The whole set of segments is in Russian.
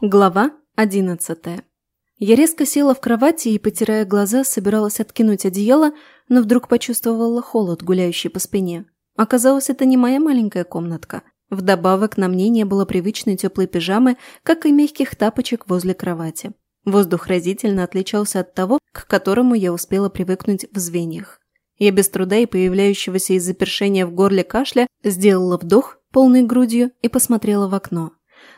Глава 11. Я резко села в кровати и, потирая глаза, собиралась откинуть одеяло, но вдруг почувствовала холод, гуляющий по спине. Оказалось, это не моя маленькая комнатка. Вдобавок на мне не было привычной теплой пижамы, как и мягких тапочек возле кровати. Воздух разительно отличался от того, к которому я успела привыкнуть в звеньях. Я без труда и появляющегося из-за першения в горле кашля сделала вдох полной грудью и посмотрела в окно.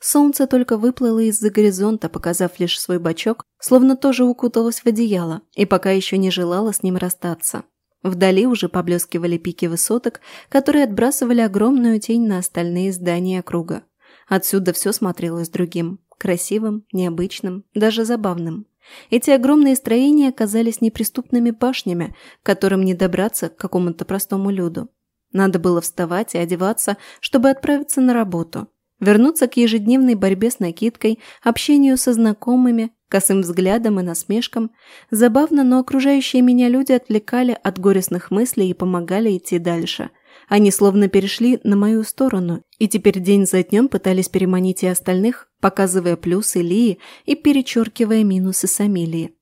Солнце только выплыло из-за горизонта, показав лишь свой бочок, словно тоже укуталось в одеяло и пока еще не желало с ним расстаться. Вдали уже поблескивали пики высоток, которые отбрасывали огромную тень на остальные здания круга. Отсюда все смотрелось другим – красивым, необычным, даже забавным. Эти огромные строения оказались неприступными башнями, к которым не добраться к какому-то простому люду. Надо было вставать и одеваться, чтобы отправиться на работу – вернуться к ежедневной борьбе с накидкой, общению со знакомыми, косым взглядом и насмешкам. Забавно, но окружающие меня люди отвлекали от горестных мыслей и помогали идти дальше. Они словно перешли на мою сторону, и теперь день за днем пытались переманить и остальных, показывая плюсы Лии и перечеркивая минусы Самилии.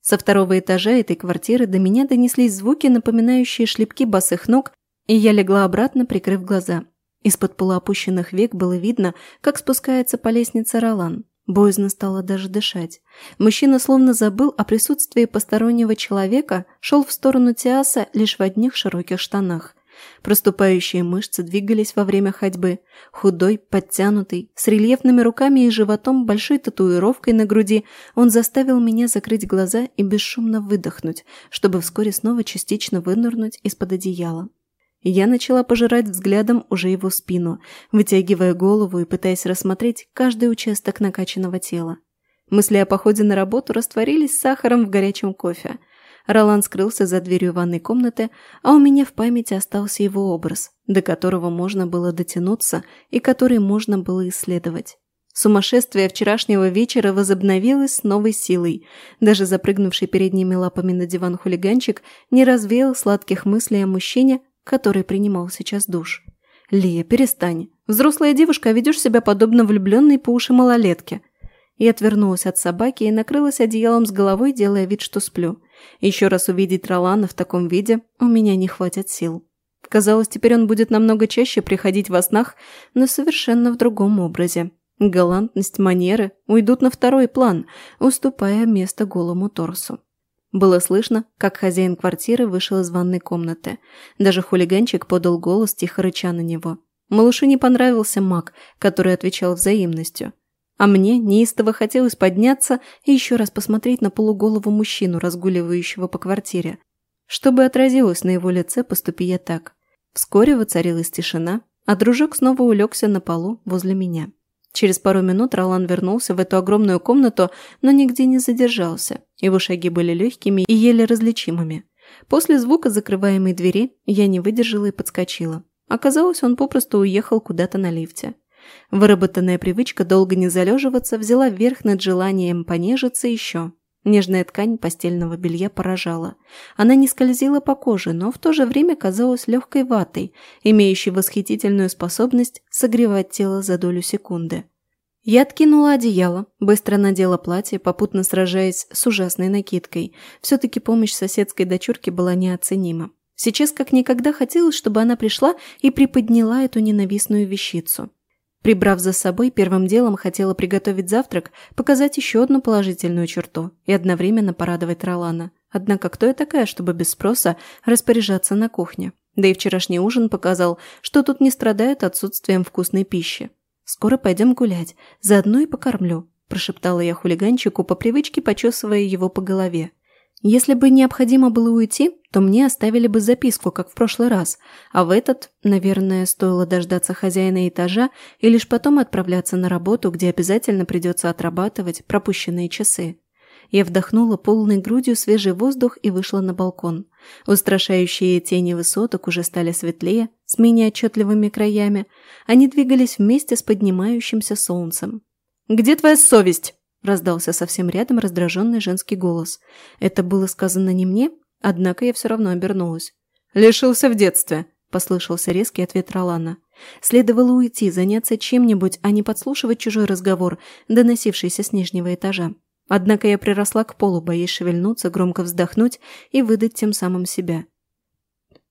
Со второго этажа этой квартиры до меня донеслись звуки, напоминающие шлепки босых ног, и я легла обратно, прикрыв глаза. Из-под полуопущенных век было видно, как спускается по лестнице Ролан. Боязно стало даже дышать. Мужчина словно забыл о присутствии постороннего человека, шел в сторону Тиаса лишь в одних широких штанах. Проступающие мышцы двигались во время ходьбы. Худой, подтянутый, с рельефными руками и животом, большой татуировкой на груди, он заставил меня закрыть глаза и бесшумно выдохнуть, чтобы вскоре снова частично вынырнуть из-под одеяла. Я начала пожирать взглядом уже его спину, вытягивая голову и пытаясь рассмотреть каждый участок накачанного тела. Мысли о походе на работу растворились с сахаром в горячем кофе. Ролан скрылся за дверью ванной комнаты, а у меня в памяти остался его образ, до которого можно было дотянуться и который можно было исследовать. Сумасшествие вчерашнего вечера возобновилось с новой силой. Даже запрыгнувший передними лапами на диван хулиганчик не развеял сладких мыслей о мужчине, который принимал сейчас душ. «Лия, перестань. Взрослая девушка, ведешь себя подобно влюбленной по уши малолетке». И отвернулась от собаки и накрылась одеялом с головой, делая вид, что сплю. Еще раз увидеть Ролана в таком виде у меня не хватит сил. Казалось, теперь он будет намного чаще приходить во снах, но совершенно в другом образе. Галантность, манеры уйдут на второй план, уступая место голому торсу. Было слышно, как хозяин квартиры вышел из ванной комнаты. Даже хулиганчик подал голос, тихо рыча на него. Малышу не понравился маг, который отвечал взаимностью. А мне неистово хотелось подняться и еще раз посмотреть на полуголого мужчину, разгуливающего по квартире. Чтобы отразилось на его лице, поступи я так. Вскоре воцарилась тишина, а дружок снова улегся на полу возле меня. Через пару минут Ролан вернулся в эту огромную комнату, но нигде не задержался. Его шаги были легкими и еле различимыми. После звука закрываемой двери я не выдержала и подскочила. Оказалось, он попросту уехал куда-то на лифте. Выработанная привычка долго не залеживаться взяла верх над желанием понежиться еще. Нежная ткань постельного белья поражала. Она не скользила по коже, но в то же время казалась легкой ватой, имеющей восхитительную способность согревать тело за долю секунды. Я откинула одеяло, быстро надела платье, попутно сражаясь с ужасной накидкой. Все-таки помощь соседской дочурки была неоценима. Сейчас как никогда хотелось, чтобы она пришла и приподняла эту ненавистную вещицу. Прибрав за собой, первым делом хотела приготовить завтрак, показать еще одну положительную черту и одновременно порадовать Ролана. Однако кто я такая, чтобы без спроса распоряжаться на кухне? Да и вчерашний ужин показал, что тут не страдает отсутствием вкусной пищи. «Скоро пойдем гулять. Заодно и покормлю», – прошептала я хулиганчику, по привычке почесывая его по голове. Если бы необходимо было уйти, то мне оставили бы записку, как в прошлый раз, а в этот, наверное, стоило дождаться хозяина этажа и лишь потом отправляться на работу, где обязательно придется отрабатывать пропущенные часы. Я вдохнула полной грудью свежий воздух и вышла на балкон. Устрашающие тени высоток уже стали светлее, с менее отчетливыми краями. Они двигались вместе с поднимающимся солнцем. «Где твоя совесть?» – раздался совсем рядом раздраженный женский голос. Это было сказано не мне, однако я все равно обернулась. «Лишился в детстве», – послышался резкий ответ Ролана. Следовало уйти, заняться чем-нибудь, а не подслушивать чужой разговор, доносившийся с нижнего этажа. Однако я приросла к полу, боясь шевельнуться, громко вздохнуть и выдать тем самым себя.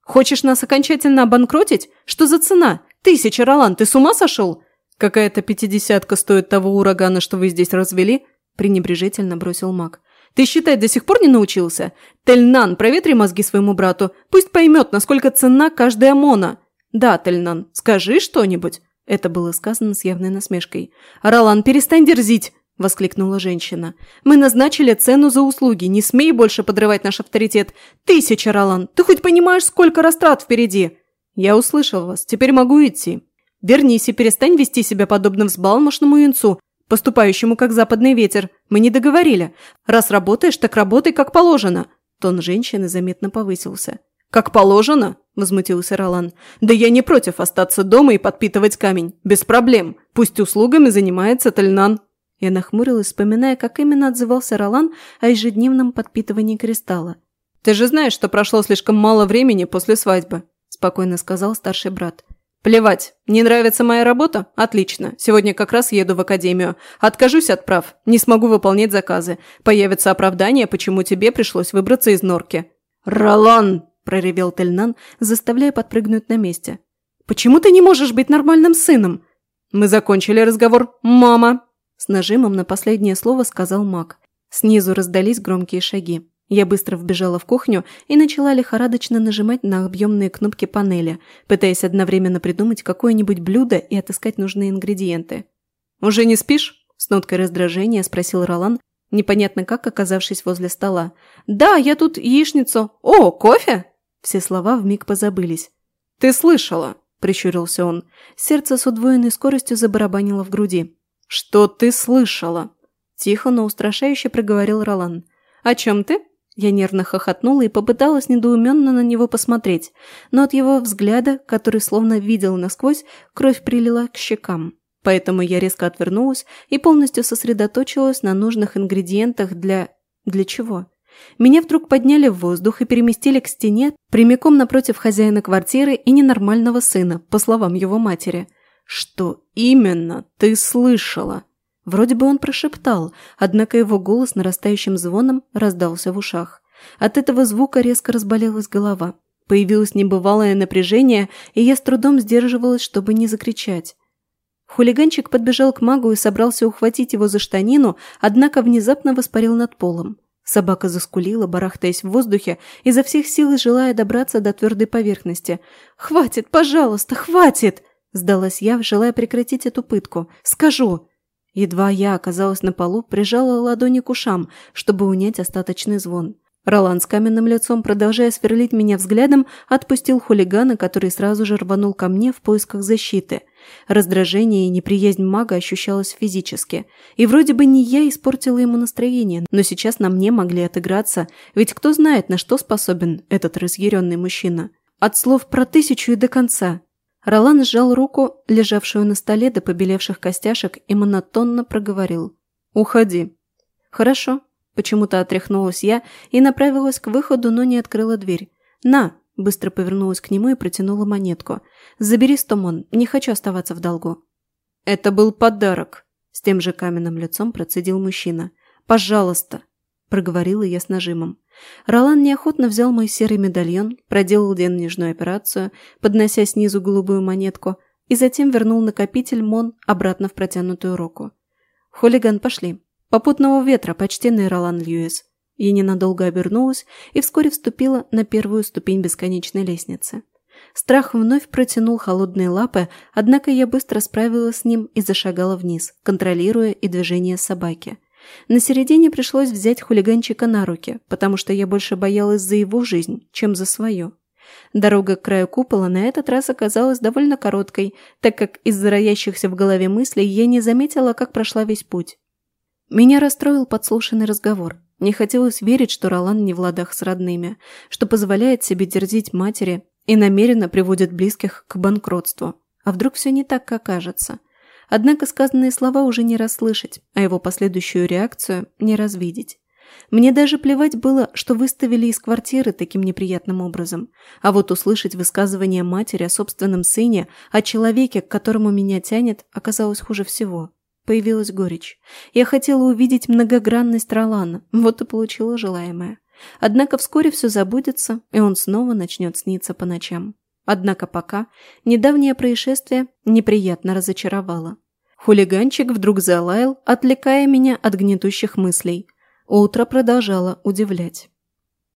«Хочешь нас окончательно обанкротить? Что за цена? Тысяча, Ролан, ты с ума сошел? Какая-то пятидесятка стоит того урагана, что вы здесь развели?» пренебрежительно бросил маг. «Ты считать до сих пор не научился? Тельнан, проветри мозги своему брату, пусть поймет, насколько цена каждая мона!» «Да, Тельнан, скажи что-нибудь!» Это было сказано с явной насмешкой. «Ролан, перестань дерзить!» – воскликнула женщина. «Мы назначили цену за услуги. Не смей больше подрывать наш авторитет. Тысяча, Ролан! Ты хоть понимаешь, сколько растрат впереди?» «Я услышал вас. Теперь могу идти». «Вернись и перестань вести себя подобно взбалмошному юнцу, поступающему как западный ветер. Мы не договорили. Раз работаешь, так работай как положено». Тон женщины заметно повысился. «Как положено?» – возмутился Ролан. «Да я не против остаться дома и подпитывать камень. Без проблем. Пусть услугами занимается Тальнан». Я нахмурилась, вспоминая, как именно отзывался Ролан о ежедневном подпитывании кристалла. «Ты же знаешь, что прошло слишком мало времени после свадьбы», – спокойно сказал старший брат. «Плевать. Не нравится моя работа? Отлично. Сегодня как раз еду в академию. Откажусь от прав. Не смогу выполнять заказы. Появится оправдание, почему тебе пришлось выбраться из норки». «Ролан!» – проревел Тельнан, заставляя подпрыгнуть на месте. «Почему ты не можешь быть нормальным сыном?» «Мы закончили разговор. Мама!» С нажимом на последнее слово сказал маг. Снизу раздались громкие шаги. Я быстро вбежала в кухню и начала лихорадочно нажимать на объемные кнопки панели, пытаясь одновременно придумать какое-нибудь блюдо и отыскать нужные ингредиенты. «Уже не спишь?» – с ноткой раздражения спросил Ролан, непонятно как оказавшись возле стола. «Да, я тут яичницу. О, кофе!» Все слова вмиг позабылись. «Ты слышала?» – прищурился он. Сердце с удвоенной скоростью забарабанило в груди. «Что ты слышала?» – тихо, но устрашающе проговорил Ролан. «О чем ты?» Я нервно хохотнула и попыталась недоуменно на него посмотреть, но от его взгляда, который словно видел насквозь, кровь прилила к щекам. Поэтому я резко отвернулась и полностью сосредоточилась на нужных ингредиентах для... Для чего? Меня вдруг подняли в воздух и переместили к стене прямиком напротив хозяина квартиры и ненормального сына, по словам его матери – что именно ты слышала?» Вроде бы он прошептал, однако его голос нарастающим звоном раздался в ушах. От этого звука резко разболелась голова. Появилось небывалое напряжение, и я с трудом сдерживалась, чтобы не закричать. Хулиганчик подбежал к магу и собрался ухватить его за штанину, однако внезапно воспарил над полом. Собака заскулила, барахтаясь в воздухе, изо всех сил желая добраться до твердой поверхности. «Хватит, пожалуйста, хватит!» Сдалась я, желая прекратить эту пытку. «Скажу!» Едва я оказалась на полу, прижала ладони к ушам, чтобы унять остаточный звон. Ролан с каменным лицом, продолжая сверлить меня взглядом, отпустил хулигана, который сразу же рванул ко мне в поисках защиты. Раздражение и неприязнь мага ощущалось физически. И вроде бы не я испортила ему настроение, но сейчас на мне могли отыграться, ведь кто знает, на что способен этот разъяренный мужчина. От слов про тысячу и до конца. Ролан сжал руку, лежавшую на столе до побелевших костяшек, и монотонно проговорил. «Уходи». «Хорошо». Почему-то отряхнулась я и направилась к выходу, но не открыла дверь. «На!» – быстро повернулась к нему и протянула монетку. «Забери стомон, не хочу оставаться в долгу». «Это был подарок», – с тем же каменным лицом процедил мужчина. «Пожалуйста, проговорила я с нажимом. Ролан неохотно взял мой серый медальон, проделал денежную операцию, поднося снизу голубую монетку, и затем вернул накопитель Мон обратно в протянутую руку. «Хулиган, пошли. Попутного ветра, почтенный Ролан Льюис». Я ненадолго обернулась и вскоре вступила на первую ступень бесконечной лестницы. Страх вновь протянул холодные лапы, однако я быстро справилась с ним и зашагала вниз, контролируя и движение собаки – на середине пришлось взять хулиганчика на руки, потому что я больше боялась за его жизнь, чем за свою. Дорога к краю купола на этот раз оказалась довольно короткой, так как из-за роящихся в голове мыслей я не заметила, как прошла весь путь. Меня расстроил подслушанный разговор. Не хотелось верить, что Ролан не в ладах с родными, что позволяет себе дерзить матери и намеренно приводит близких к банкротству. А вдруг все не так, как кажется – Однако сказанные слова уже не расслышать, а его последующую реакцию не развидеть. Мне даже плевать было, что выставили из квартиры таким неприятным образом. А вот услышать высказывание матери о собственном сыне, о человеке, к которому меня тянет, оказалось хуже всего. Появилась горечь. Я хотела увидеть многогранность Ролана, вот и получила желаемое. Однако вскоре все забудется, и он снова начнет сниться по ночам. Однако пока недавнее происшествие неприятно разочаровало. Хулиганчик вдруг залаял, отвлекая меня от гнетущих мыслей. Утро продолжало удивлять.